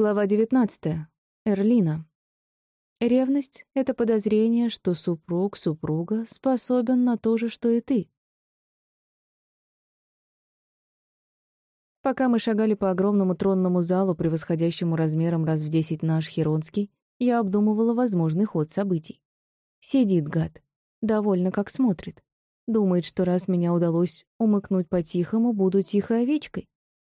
Глава 19. Эрлина. Ревность — это подозрение, что супруг, супруга способен на то же, что и ты. Пока мы шагали по огромному тронному залу, превосходящему размером раз в десять наш Херонский, я обдумывала возможный ход событий. Сидит гад. Довольно как смотрит. Думает, что раз меня удалось умыкнуть по-тихому, буду тихой овечкой.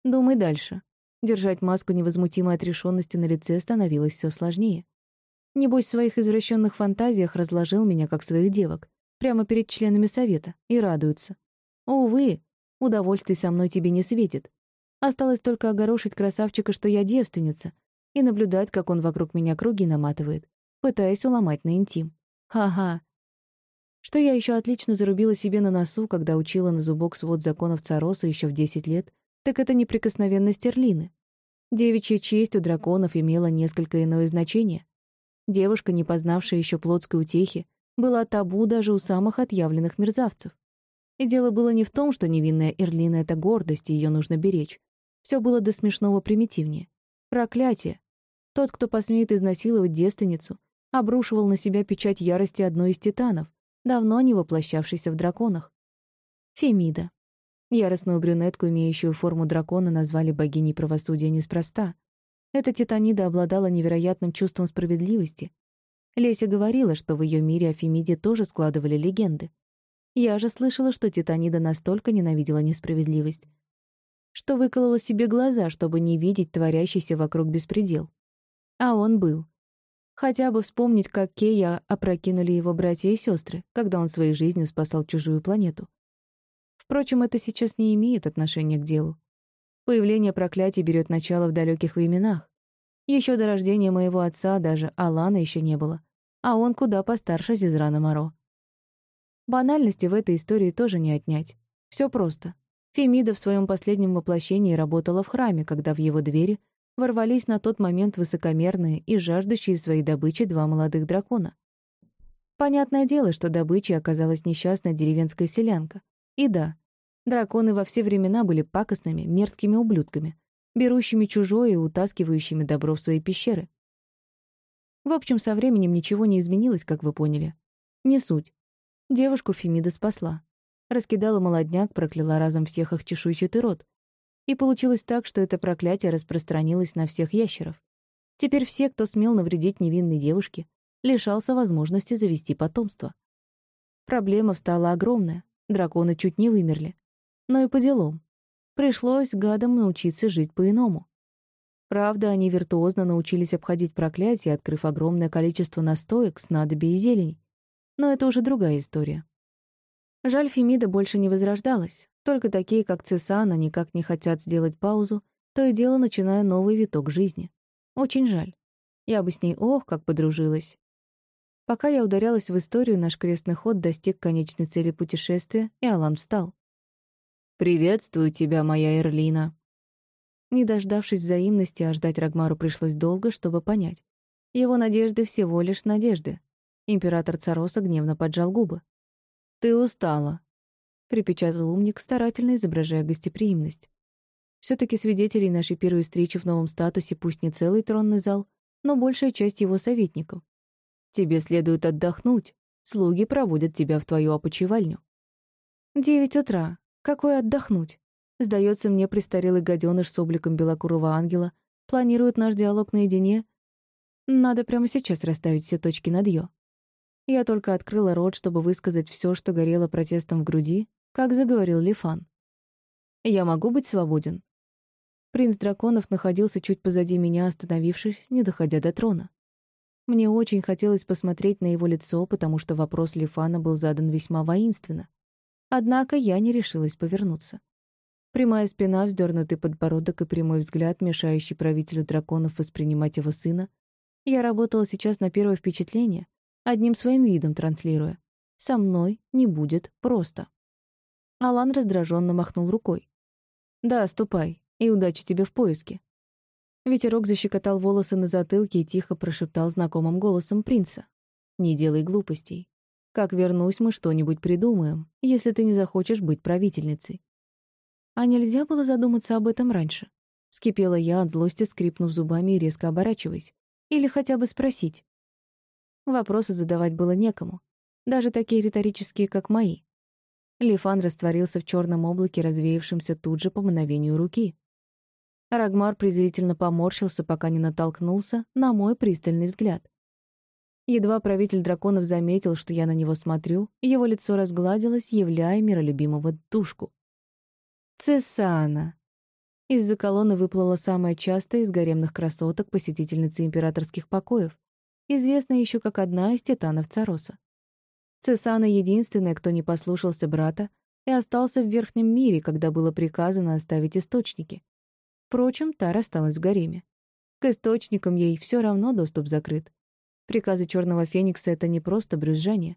Думай дальше. Держать маску невозмутимой отрешенности на лице становилось все сложнее. Небось, в своих извращенных фантазиях разложил меня, как своих девок, прямо перед членами совета, и радуется. Увы, удовольствий со мной тебе не светит. Осталось только огорошить красавчика, что я девственница, и наблюдать, как он вокруг меня круги наматывает, пытаясь уломать на интим. Ха-ха. Что я еще отлично зарубила себе на носу, когда учила на зубок свод законов Цароса еще в 10 лет, так это неприкосновенность Эрлины. Девичья честь у драконов имела несколько иное значение. Девушка, не познавшая еще плотской утехи, была табу даже у самых отъявленных мерзавцев. И дело было не в том, что невинная Эрлина — это гордость, и ее нужно беречь. Все было до смешного примитивнее. Проклятие. Тот, кто посмеет изнасиловать девственницу, обрушивал на себя печать ярости одной из титанов, давно не воплощавшейся в драконах. Фемида. Яростную брюнетку, имеющую форму дракона, назвали богиней правосудия неспроста. Эта титанида обладала невероятным чувством справедливости. Леся говорила, что в ее мире о Фемиде тоже складывали легенды. Я же слышала, что титанида настолько ненавидела несправедливость, что выколола себе глаза, чтобы не видеть творящийся вокруг беспредел. А он был. Хотя бы вспомнить, как Кея опрокинули его братья и сестры, когда он своей жизнью спасал чужую планету. Впрочем, это сейчас не имеет отношения к делу. Появление проклятий берет начало в далеких временах. Еще до рождения моего отца даже Алана еще не было, а он куда постарше Зизрана Моро. Банальности в этой истории тоже не отнять. Все просто. Фемида в своем последнем воплощении работала в храме, когда в его двери ворвались на тот момент высокомерные и жаждущие своей добычи два молодых дракона. Понятное дело, что добычей оказалась несчастная деревенская селянка. И да, Драконы во все времена были пакостными, мерзкими ублюдками, берущими чужое и утаскивающими добро в свои пещеры. В общем, со временем ничего не изменилось, как вы поняли. Не суть. Девушку Фемида спасла. Раскидала молодняк, прокляла разом всех их чешуйчатый рот. И получилось так, что это проклятие распространилось на всех ящеров. Теперь все, кто смел навредить невинной девушке, лишался возможности завести потомство. Проблема стала огромная. Драконы чуть не вымерли но и по делам. Пришлось гадам научиться жить по-иному. Правда, они виртуозно научились обходить проклятие, открыв огромное количество настоек, снадобий и зелень. Но это уже другая история. Жаль, Фемида больше не возрождалась. Только такие, как Цесана, никак не хотят сделать паузу, то и дело начиная новый виток жизни. Очень жаль. Я бы с ней, ох, как подружилась. Пока я ударялась в историю, наш крестный ход достиг конечной цели путешествия, и Алан встал. «Приветствую тебя, моя Эрлина». Не дождавшись взаимности, а ждать Рагмару пришлось долго, чтобы понять. Его надежды всего лишь надежды. Император Цароса гневно поджал губы. «Ты устала», — припечатал умник, старательно изображая гостеприимность. все таки свидетелей нашей первой встречи в новом статусе пусть не целый тронный зал, но большая часть его советников. Тебе следует отдохнуть. Слуги проводят тебя в твою опочивальню. Девять утра. Какое отдохнуть? Сдается мне престарелый гаденыш с обликом белокурого ангела планирует наш диалог наедине. Надо прямо сейчас расставить все точки над «ё». Я только открыла рот, чтобы высказать все, что горело протестом в груди, как заговорил Лифан. «Я могу быть свободен?» Принц драконов находился чуть позади меня, остановившись, не доходя до трона. Мне очень хотелось посмотреть на его лицо, потому что вопрос Лифана был задан весьма воинственно. Однако я не решилась повернуться. Прямая спина, вздернутый подбородок и прямой взгляд, мешающий правителю драконов воспринимать его сына. Я работала сейчас на первое впечатление, одним своим видом транслируя. «Со мной не будет просто». Алан раздраженно махнул рукой. «Да, ступай, и удачи тебе в поиске». Ветерок защекотал волосы на затылке и тихо прошептал знакомым голосом принца. «Не делай глупостей. Как вернусь, мы что-нибудь придумаем, если ты не захочешь быть правительницей. А нельзя было задуматься об этом раньше? Вскипела я от злости, скрипнув зубами и резко оборачиваясь. Или хотя бы спросить. Вопросы задавать было некому. Даже такие риторические, как мои. Лифан растворился в черном облаке, развеявшемся тут же по мгновению руки. Рагмар презрительно поморщился, пока не натолкнулся на мой пристальный взгляд. Едва правитель драконов заметил, что я на него смотрю, его лицо разгладилось, являя миролюбимого душку. «Цесана!» Из-за колонны выплыла самая частая из гаремных красоток посетительницы императорских покоев, известная еще как одна из титанов Цароса. Цесана — единственная, кто не послушался брата и остался в Верхнем мире, когда было приказано оставить источники. Впрочем, та рассталась в гареме. К источникам ей все равно доступ закрыт. Приказы Черного Феникса — это не просто брюзжание.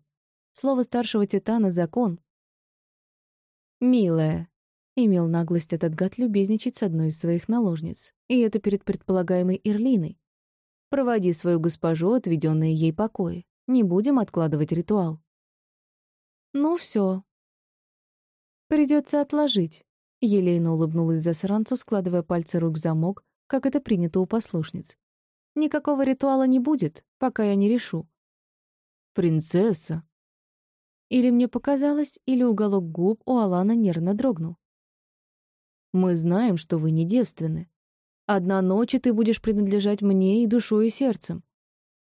Слово старшего Титана — закон. «Милая», Имел наглость этот гад любезничать с одной из своих наложниц, и это перед предполагаемой Ирлиной. Проводи свою госпожу, отведенные ей покои. Не будем откладывать ритуал. Ну все. Придется отложить. Елейно улыбнулась засранцу, складывая пальцы рук в замок, как это принято у послушниц. Никакого ритуала не будет, пока я не решу. Принцесса. Или мне показалось, или уголок губ у Алана нервно дрогнул. Мы знаем, что вы не девственны. Одна ночь, и ты будешь принадлежать мне и душой, и сердцем.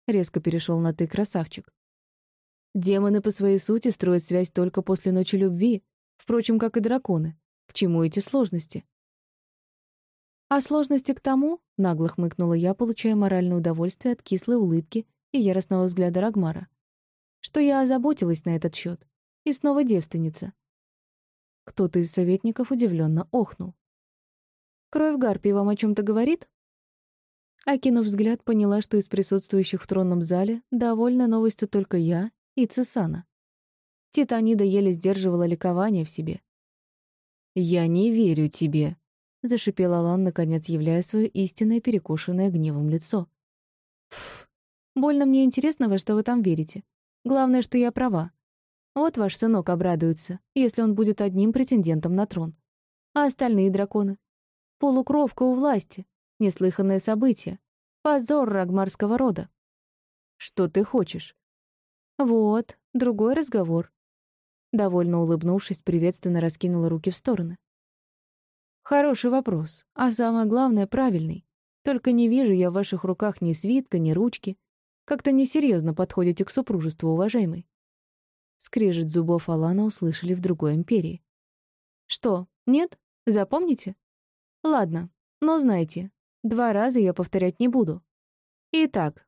Резко перешел на «ты, красавчик». Демоны по своей сути строят связь только после ночи любви, впрочем, как и драконы. К чему эти сложности? А сложности к тому, — нагло хмыкнула я, получая моральное удовольствие от кислой улыбки и яростного взгляда Рагмара, что я озаботилась на этот счет. И снова девственница. Кто-то из советников удивленно охнул. Кровь гарпии вам о чем-то говорит?» Окинув взгляд, поняла, что из присутствующих в тронном зале довольна новостью только я и Цесана. Титанида еле сдерживала ликование в себе. «Я не верю тебе», — зашипел Алан, наконец являя свое истинное перекушенное гневом лицо. «Пф, больно мне интересно, во что вы там верите. Главное, что я права. Вот ваш сынок обрадуется, если он будет одним претендентом на трон. А остальные драконы? Полукровка у власти. Неслыханное событие. Позор рагмарского рода. Что ты хочешь? Вот, другой разговор. Довольно улыбнувшись, приветственно раскинула руки в стороны. Хороший вопрос, а самое главное, правильный. Только не вижу я в ваших руках ни свитка, ни ручки. Как-то несерьезно подходите к супружеству, уважаемый. Скрежет зубов Алана услышали в другой империи. Что, нет? Запомните? Ладно, но знайте, два раза я повторять не буду. Итак,